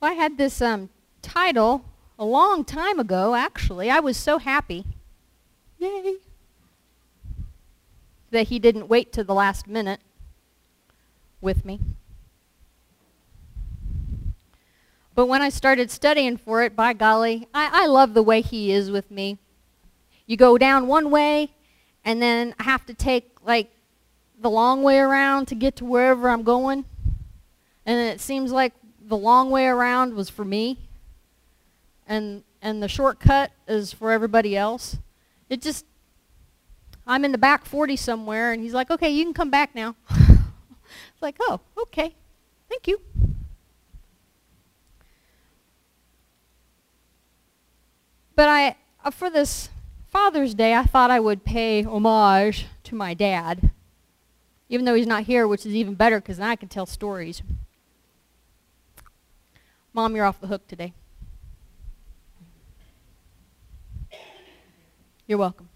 Well, I had this um, title a long time ago, actually. I was so happy. Yay. That he didn't wait to the last minute with me. But when I started studying for it, by golly, I, I love the way he is with me. You go down one way, and then I have to take, like, the long way around to get to wherever I'm going. And it seems like the long way around was for me and and the shortcut is for everybody else. It just I'm in the back 40 somewhere and he's like, "Okay, you can come back now." it's like, "Oh, okay. Thank you." But I uh, for this Father's Day, I thought I would pay homage to my dad. Even though he's not here, which is even better because I can tell stories. Mom, you're off the hook today. You're welcome.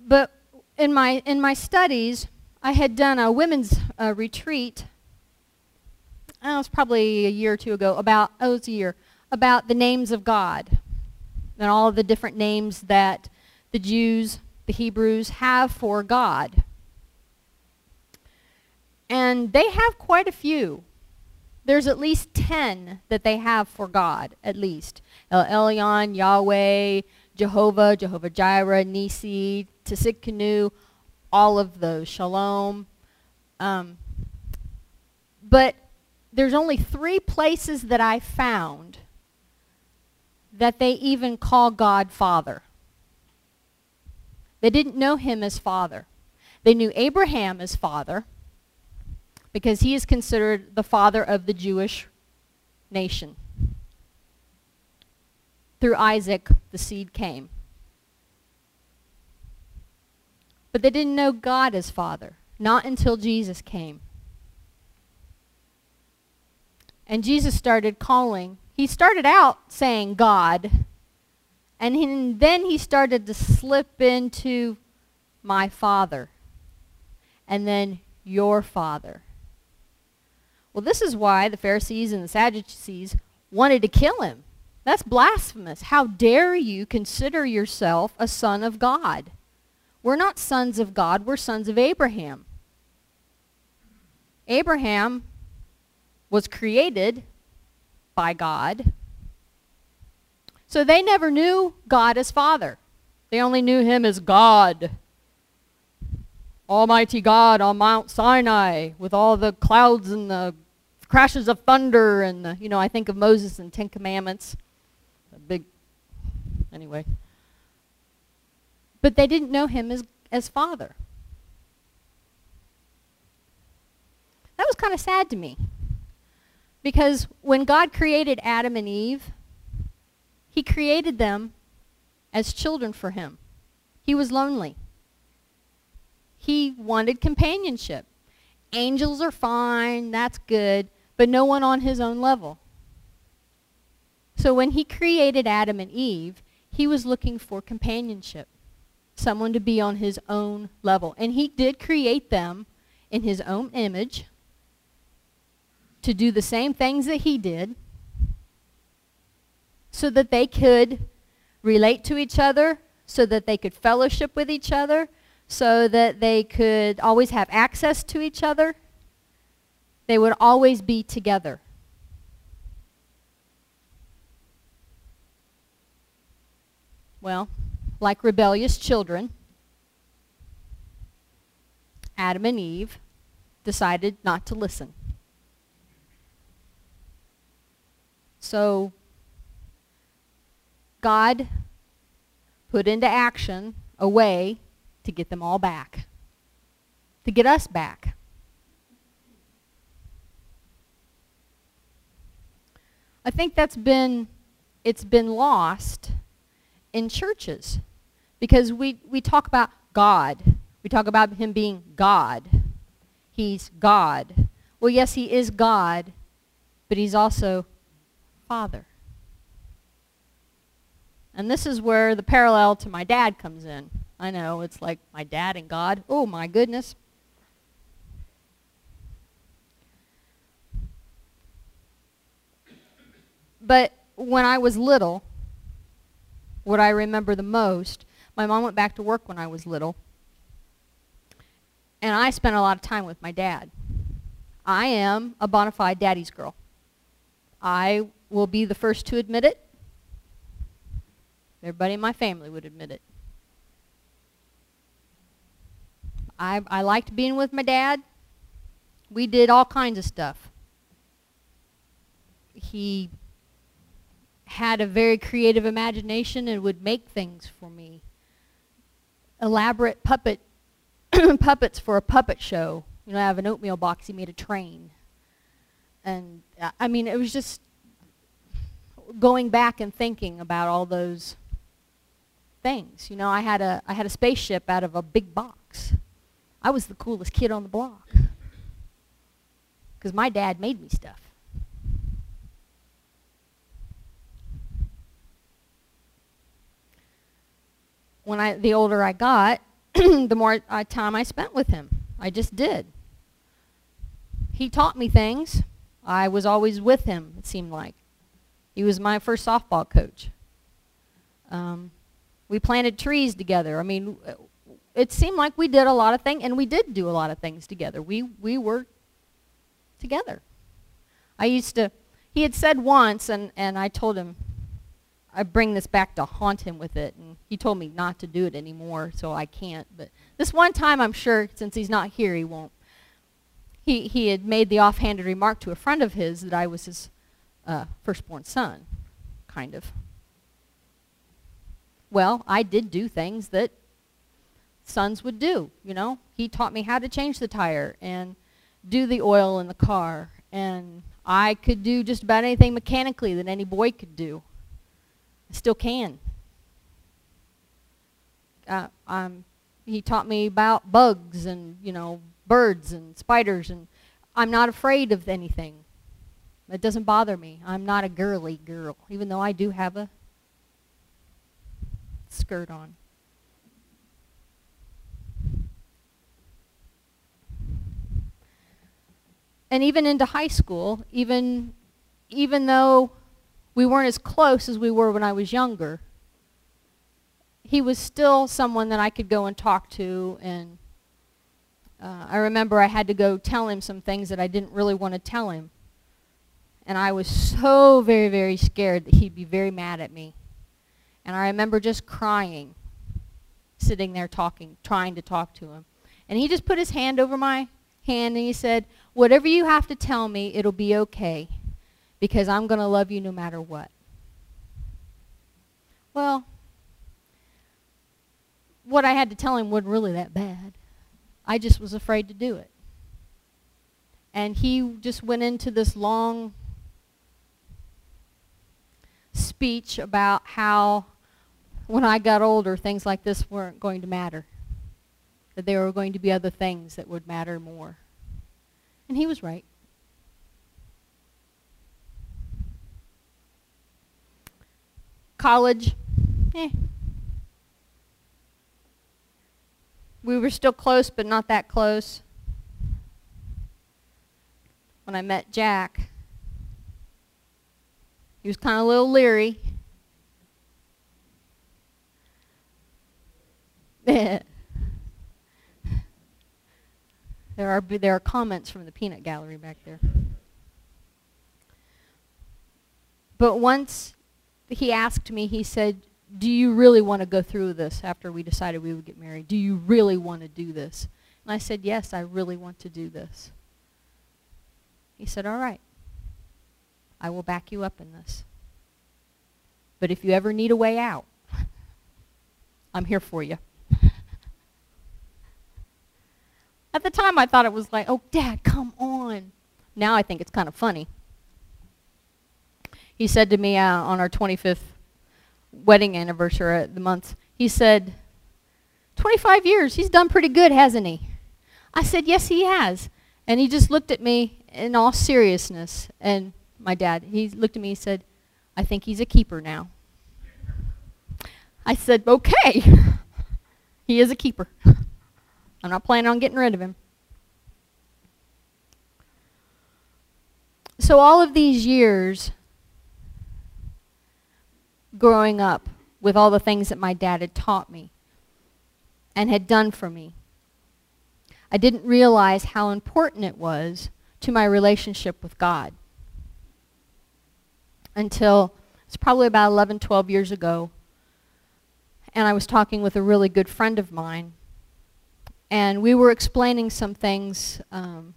But in my, in my studies, I had done a women's uh, retreat, oh, it was probably a year or two ago, about, oh, it was a year, about the names of God and all the different names that the Jews, the Hebrews, have for God. And they have quite a few. There's at least 10 that they have for God, at least. El Elyon, Yahweh, Jehovah, Jehovah Jireh, Nisi, Tsidkenu, all of those, Shalom. Um, but there's only three places that I found that they even call God Father. They didn't know him as Father. They knew Abraham as Father because he is considered the father of the Jewish nation. Through Isaac, the seed came. But they didn't know God as Father, not until Jesus came. And Jesus started calling. He started out saying God, and he, then he started to slip into my Father, and then your Father. Well, this is why the Pharisees and the Sadducees wanted to kill him. That's blasphemous. How dare you consider yourself a son of God? We're not sons of God. We're sons of Abraham. Abraham was created by God. So they never knew God as Father. They only knew him as God. Almighty God on Mount Sinai with all the clouds and the crashes of thunder and, the, you know, I think of Moses and Ten Commandments. A big, anyway. But they didn't know him as, as father. That was kind of sad to me. Because when God created Adam and Eve, he created them as children for him. He was lonely. He wanted companionship. Angels are fine, that's good but no one on his own level. So when he created Adam and Eve, he was looking for companionship, someone to be on his own level. And he did create them in his own image to do the same things that he did so that they could relate to each other, so that they could fellowship with each other, so that they could always have access to each other. They would always be together. Well, like rebellious children, Adam and Eve decided not to listen. So God put into action a way to get them all back, to get us back. I think that's been, it's been lost in churches because we, we talk about God. We talk about him being God. He's God. Well, yes, he is God, but he's also Father. And this is where the parallel to my dad comes in. I know, it's like my dad and God. Oh, my goodness. But when I was little, what I remember the most, my mom went back to work when I was little, and I spent a lot of time with my dad. I am a bona fide daddy's girl. I will be the first to admit it. Everybody in my family would admit it. I, I liked being with my dad. We did all kinds of stuff. He had a very creative imagination and would make things for me. Elaborate puppet puppets for a puppet show. You know, I have an oatmeal box. He made a train. And, uh, I mean, it was just going back and thinking about all those things. You know, I had a, I had a spaceship out of a big box. I was the coolest kid on the block. Because my dad made me stuff. When I, the older I got, the more uh, time I spent with him. I just did. He taught me things. I was always with him, it seemed like. He was my first softball coach. Um, we planted trees together. I mean, it seemed like we did a lot of things, and we did do a lot of things together. We, we were together. I used to, he had said once, and, and I told him, I bring this back to haunt him with it, and he told me not to do it anymore, so I can't. But this one time, I'm sure, since he's not here, he won't. He, he had made the offhanded remark to a friend of his that I was his uh, firstborn son, kind of. Well, I did do things that sons would do, you know. He taught me how to change the tire and do the oil in the car. And I could do just about anything mechanically that any boy could do. I still can. Uh, um, he taught me about bugs and, you know, birds and spiders. And I'm not afraid of anything. It doesn't bother me. I'm not a girly girl, even though I do have a skirt on. And even into high school, even, even though we weren't as close as we were when I was younger, he was still someone that I could go and talk to. And uh, I remember I had to go tell him some things that I didn't really want to tell him. And I was so very, very scared that he'd be very mad at me. And I remember just crying, sitting there talking, trying to talk to him. And he just put his hand over my hand and he said, whatever you have to tell me, it'll be okay because I'm going to love you no matter what. Well, what I had to tell him wasn't really that bad. I just was afraid to do it. And he just went into this long speech about how when I got older, things like this weren't going to matter. That there were going to be other things that would matter more. And he was right. College, eh. We were still close, but not that close. When I met Jack, he was kind of a little leery. there are there are comments from the peanut gallery back there. But once he asked me, he said, do you really want to go through this after we decided we would get married? Do you really want to do this? And I said, yes, I really want to do this. He said, all right. I will back you up in this. But if you ever need a way out, I'm here for you. At the time, I thought it was like, oh, Dad, come on. Now I think it's kind of funny. He said to me uh, on our 25th wedding anniversary, the month, he said, 25 years, he's done pretty good, hasn't he? I said, yes, he has. And he just looked at me in all seriousness, and my dad. He looked at me and said, I think he's a keeper now. I said, okay. he is a keeper. I'm not planning on getting rid of him. So all of these years, growing up with all the things that my dad had taught me and had done for me. I didn't realize how important it was to my relationship with God until it's probably about 11, 12 years ago. And I was talking with a really good friend of mine. And we were explaining some things um,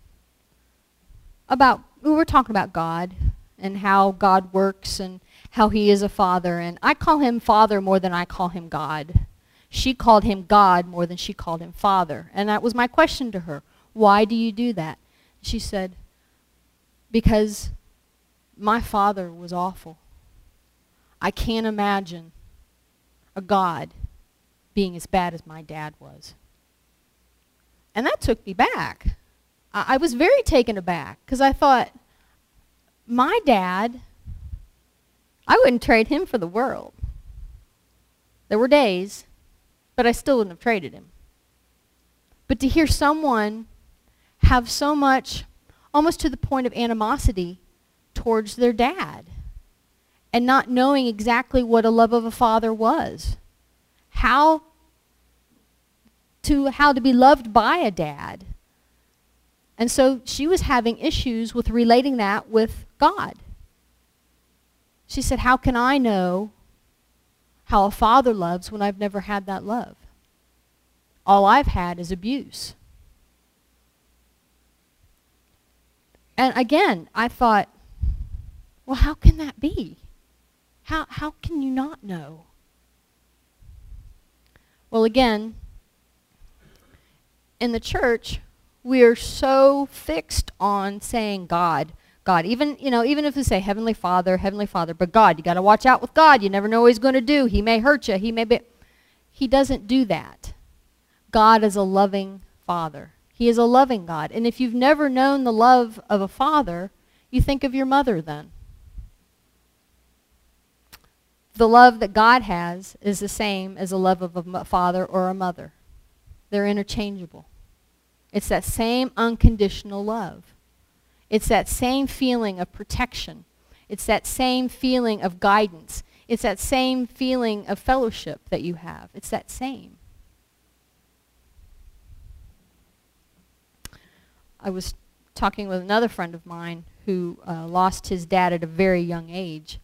about, we were talking about God and how God works and how he is a father. And I call him father more than I call him God. She called him God more than she called him father. And that was my question to her. Why do you do that? She said, because my father was awful. I can't imagine a God being as bad as my dad was. And that took me back. I, I was very taken aback because I thought, my dad, I wouldn't trade him for the world. There were days, but I still wouldn't have traded him. But to hear someone have so much, almost to the point of animosity, towards their dad and not knowing exactly what a love of a father was. How to how to be loved by a dad. And so she was having issues with relating that with God. She said, "How can I know how a father loves when I've never had that love? All I've had is abuse." And again, I thought, well, how can that be? How, how can you not know? Well, again, in the church, we are so fixed on saying God, God. Even, you know, even if we say Heavenly Father, Heavenly Father, but God, you got to watch out with God. You never know what he's going to do. He may hurt you. He may be... He doesn't do that. God is a loving Father. He is a loving God. And if you've never known the love of a father, you think of your mother then the love that God has is the same as the love of a father or a mother. They're interchangeable. It's that same unconditional love. It's that same feeling of protection. It's that same feeling of guidance. It's that same feeling of fellowship that you have. It's that same. I was talking with another friend of mine who uh, lost his dad at a very young age.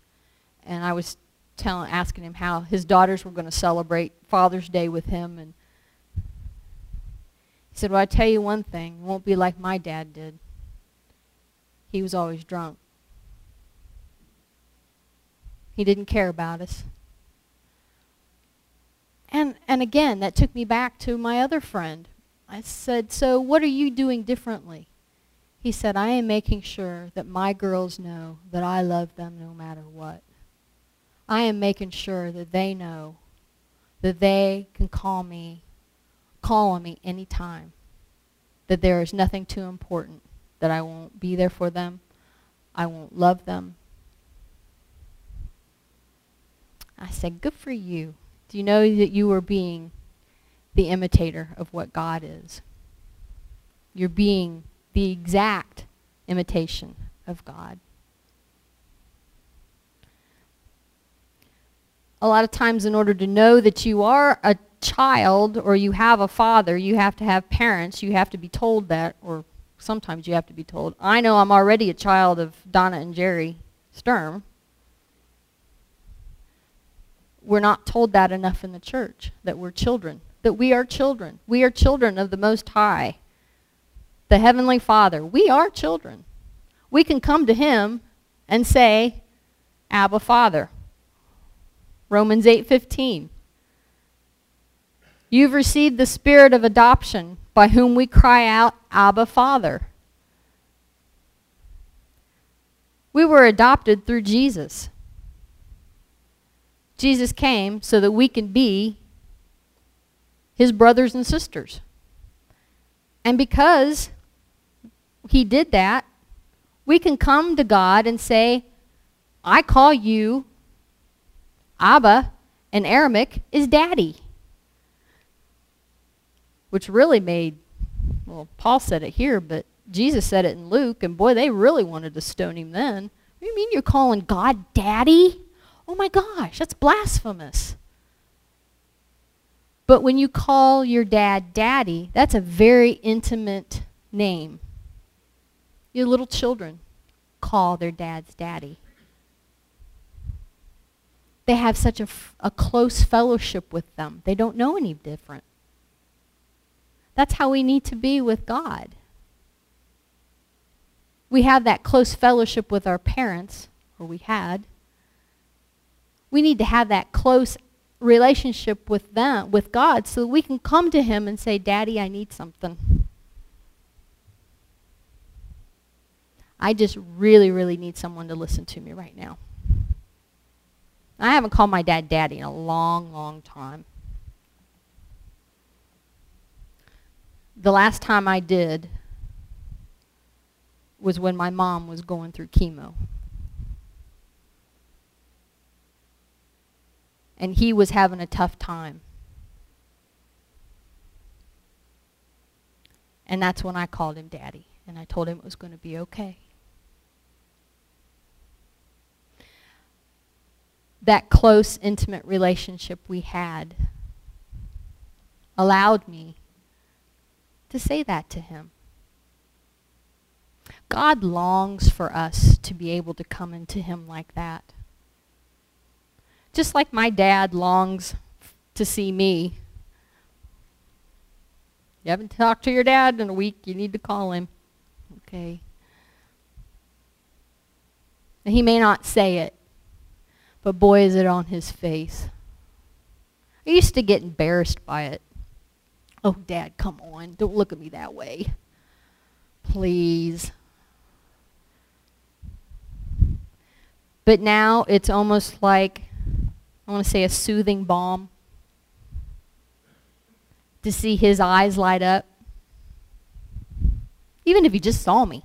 And I was telling, asking him how his daughters were going to celebrate Father's Day with him. And he said, well, I tell you one thing, it won't be like my dad did. He was always drunk. He didn't care about us. And, and again, that took me back to my other friend. I said, so what are you doing differently? He said, I am making sure that my girls know that I love them no matter what. I am making sure that they know that they can call me, call on me anytime, that there is nothing too important, that I won't be there for them, I won't love them. I said, good for you. Do you know that you are being the imitator of what God is? You're being the exact imitation of God. a lot of times in order to know that you are a child or you have a father, you have to have parents. You have to be told that, or sometimes you have to be told. I know I'm already a child of Donna and Jerry Sturm. We're not told that enough in the church, that we're children, that we are children. We are children of the Most High, the Heavenly Father. We are children. We can come to Him and say, Abba, Father. Romans 8:15. You've received the spirit of adoption by whom we cry out, Abba, Father. We were adopted through Jesus. Jesus came so that we can be his brothers and sisters. And because he did that, we can come to God and say, I call you Abba in Aramaic is daddy. Which really made, well, Paul said it here, but Jesus said it in Luke, and boy, they really wanted to stone him then. What do you mean you're calling God daddy? Oh my gosh, that's blasphemous. But when you call your dad daddy, that's a very intimate name. Your little children call their dads daddy. They have such a, a close fellowship with them. They don't know any different. That's how we need to be with God. We have that close fellowship with our parents, or we had. We need to have that close relationship with them, with God, so that we can come to him and say, Daddy, I need something. I just really, really need someone to listen to me right now. I haven't called my dad daddy in a long, long time. The last time I did was when my mom was going through chemo. And he was having a tough time. And that's when I called him daddy. And I told him it was going to be okay. that close, intimate relationship we had allowed me to say that to him. God longs for us to be able to come into him like that. Just like my dad longs to see me. You haven't talked to your dad in a week, you need to call him. Okay. He may not say it, but boy, is it on his face. I used to get embarrassed by it. Oh, Dad, come on. Don't look at me that way. Please. But now it's almost like, I want to say a soothing balm. To see his eyes light up. Even if he just saw me.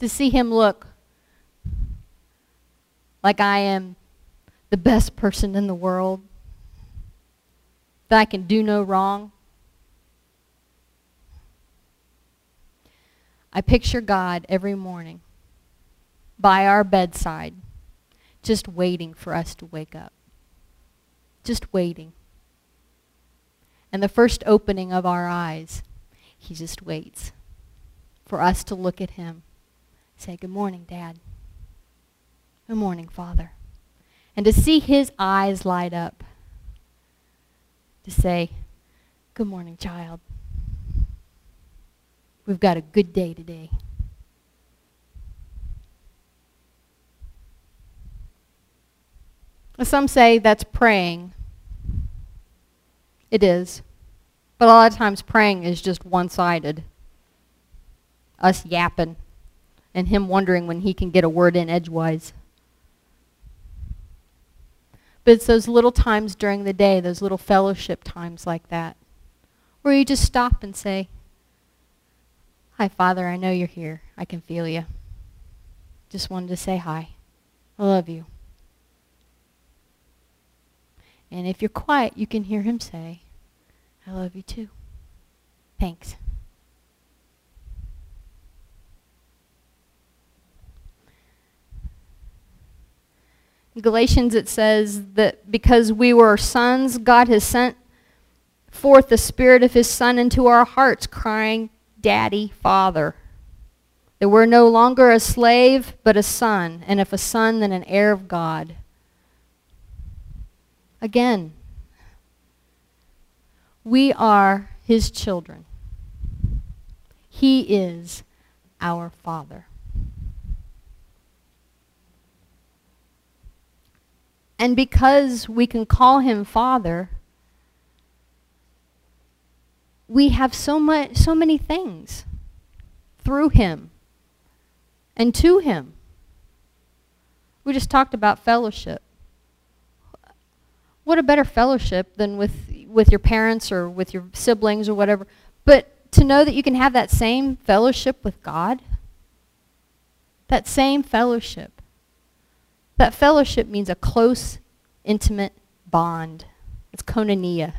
To see him look like I am the best person in the world, that I can do no wrong. I picture God every morning by our bedside, just waiting for us to wake up. Just waiting. And the first opening of our eyes, he just waits for us to look at him. Say, good morning, Dad. Good morning, Father. And to see his eyes light up, to say, Good morning, child. We've got a good day today. Some say that's praying. It is. But a lot of times praying is just one-sided. Us yapping and him wondering when he can get a word in edgewise. But it's those little times during the day, those little fellowship times like that, where you just stop and say, Hi, Father, I know you're here. I can feel you. Just wanted to say hi. I love you. And if you're quiet, you can hear him say, I love you too. Thanks. In Galatians it says that because we were sons, God has sent forth the Spirit of His Son into our hearts, crying, Daddy, Father. That we're no longer a slave, but a son, and if a son, then an heir of God. Again, we are His children. He is our Father. And because we can call him Father, we have so much so many things through him and to him. We just talked about fellowship. What a better fellowship than with with your parents or with your siblings or whatever. But to know that you can have that same fellowship with God, that same fellowship. That fellowship means a close, intimate bond. It's koinonia.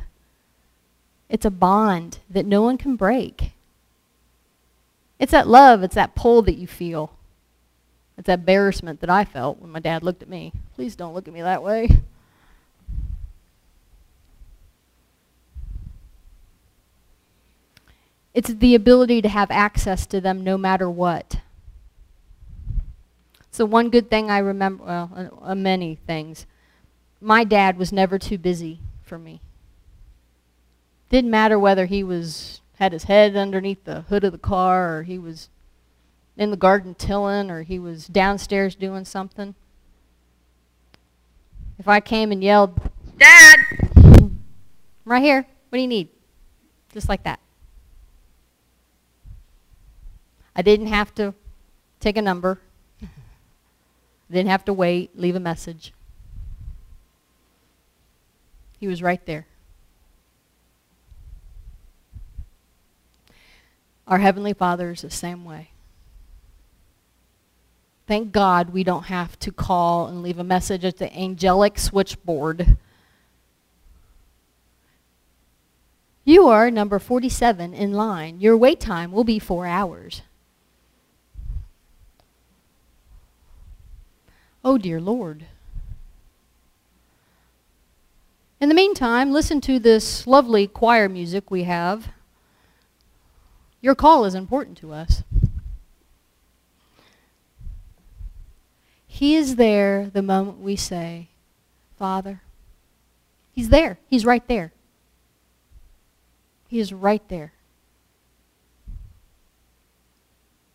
It's a bond that no one can break. It's that love, it's that pull that you feel. It's that embarrassment that I felt when my dad looked at me. Please don't look at me that way. It's the ability to have access to them no matter what. So one good thing I remember, well, uh, uh, many things. My dad was never too busy for me. Didn't matter whether he was had his head underneath the hood of the car or he was in the garden tilling or he was downstairs doing something. If I came and yelled, Dad! I'm right here. What do you need? Just like that. I didn't have to take a number. Didn't have to wait, leave a message. He was right there. Our Heavenly Father is the same way. Thank God we don't have to call and leave a message at the angelic switchboard. You are number 47 in line. Your wait time will be four hours. Oh, dear Lord. In the meantime, listen to this lovely choir music we have. Your call is important to us. He is there the moment we say, Father. He's there. He's right there. He is right there.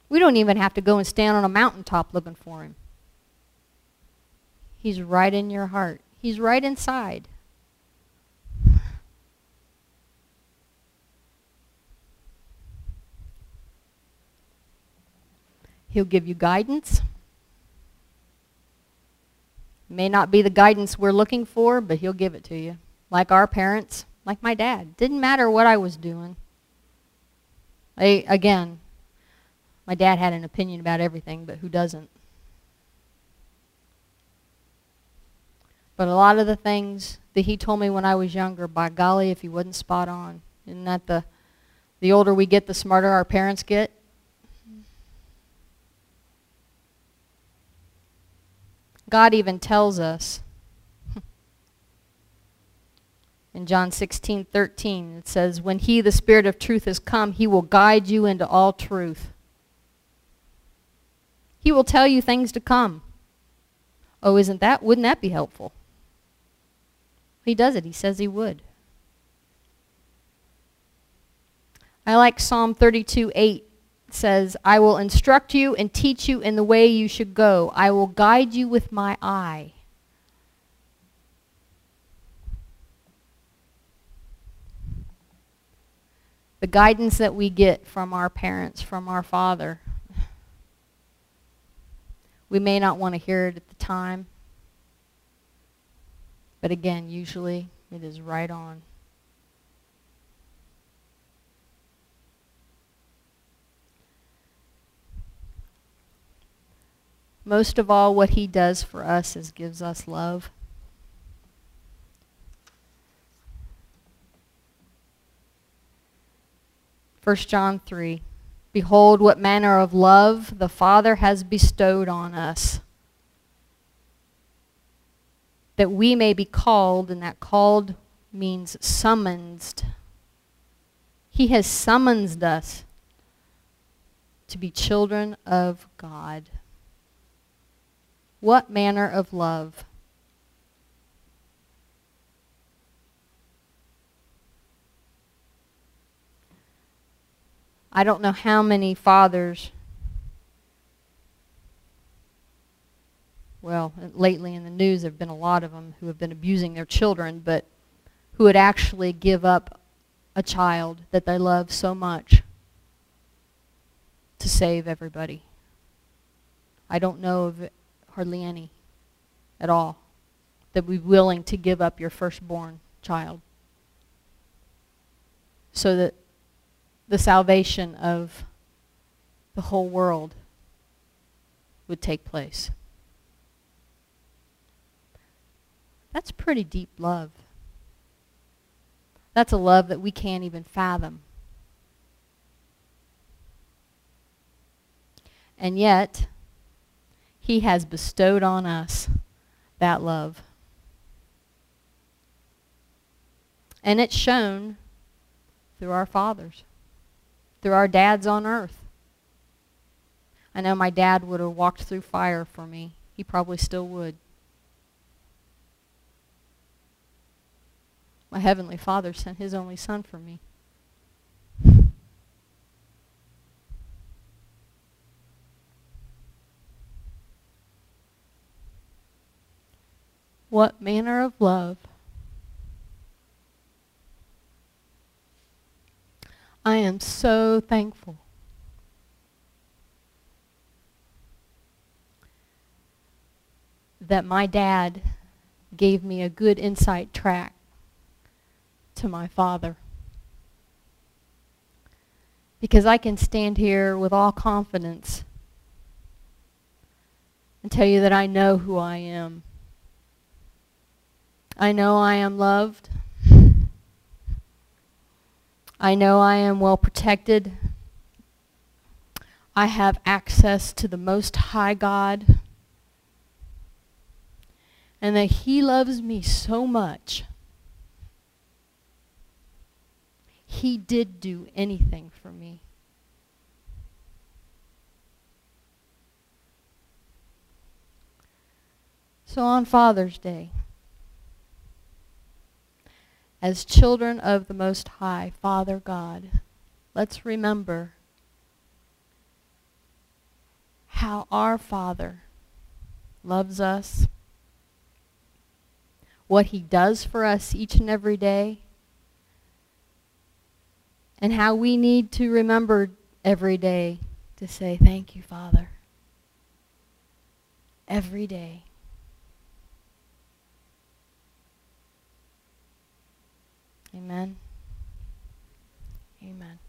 We don't even have to go and stand on a mountaintop looking for him. He's right in your heart. He's right inside. He'll give you guidance. May not be the guidance we're looking for, but he'll give it to you. Like our parents, like my dad. Didn't matter what I was doing. I, again, my dad had an opinion about everything, but who doesn't? But a lot of the things that he told me when I was younger, by golly, if he wasn't spot on. Isn't that the, the older we get, the smarter our parents get? God even tells us in John 16, 13, it says, When he, the Spirit of truth, has come, he will guide you into all truth. He will tell you things to come. Oh, isn't that, wouldn't that be helpful? He does it. He says he would. I like Psalm 32, 8 says, I will instruct you and teach you in the way you should go. I will guide you with my eye. The guidance that we get from our parents, from our father, we may not want to hear it at the time. But again, usually it is right on. Most of all, what he does for us is gives us love. First John 3. Behold what manner of love the Father has bestowed on us that we may be called, and that called means summoned. He has summoned us to be children of God. What manner of love? I don't know how many fathers well, lately in the news there have been a lot of them who have been abusing their children, but who would actually give up a child that they love so much to save everybody. I don't know of hardly any at all that would be willing to give up your firstborn child so that the salvation of the whole world would take place. That's pretty deep love. That's a love that we can't even fathom. And yet, He has bestowed on us that love. And it's shown through our fathers, through our dads on earth. I know my dad would have walked through fire for me. He probably still would. My Heavenly Father sent His only Son for me. What manner of love I am so thankful. That my dad gave me a good insight track to my father. Because I can stand here with all confidence and tell you that I know who I am. I know I am loved. I know I am well protected. I have access to the Most High God. And that He loves me so much. He did do anything for me. So on Father's Day, as children of the Most High, Father God, let's remember how our Father loves us, what he does for us each and every day, and how we need to remember every day to say, Thank you, Father. Every day. Amen. Amen.